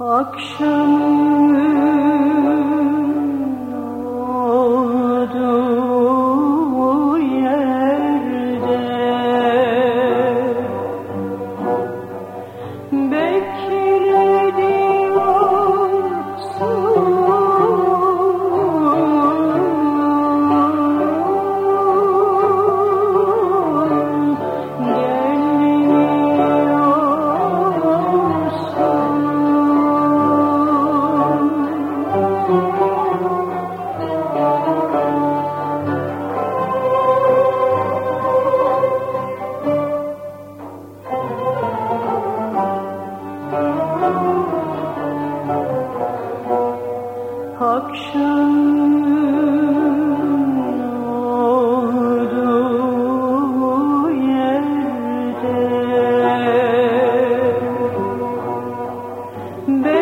Akşamın They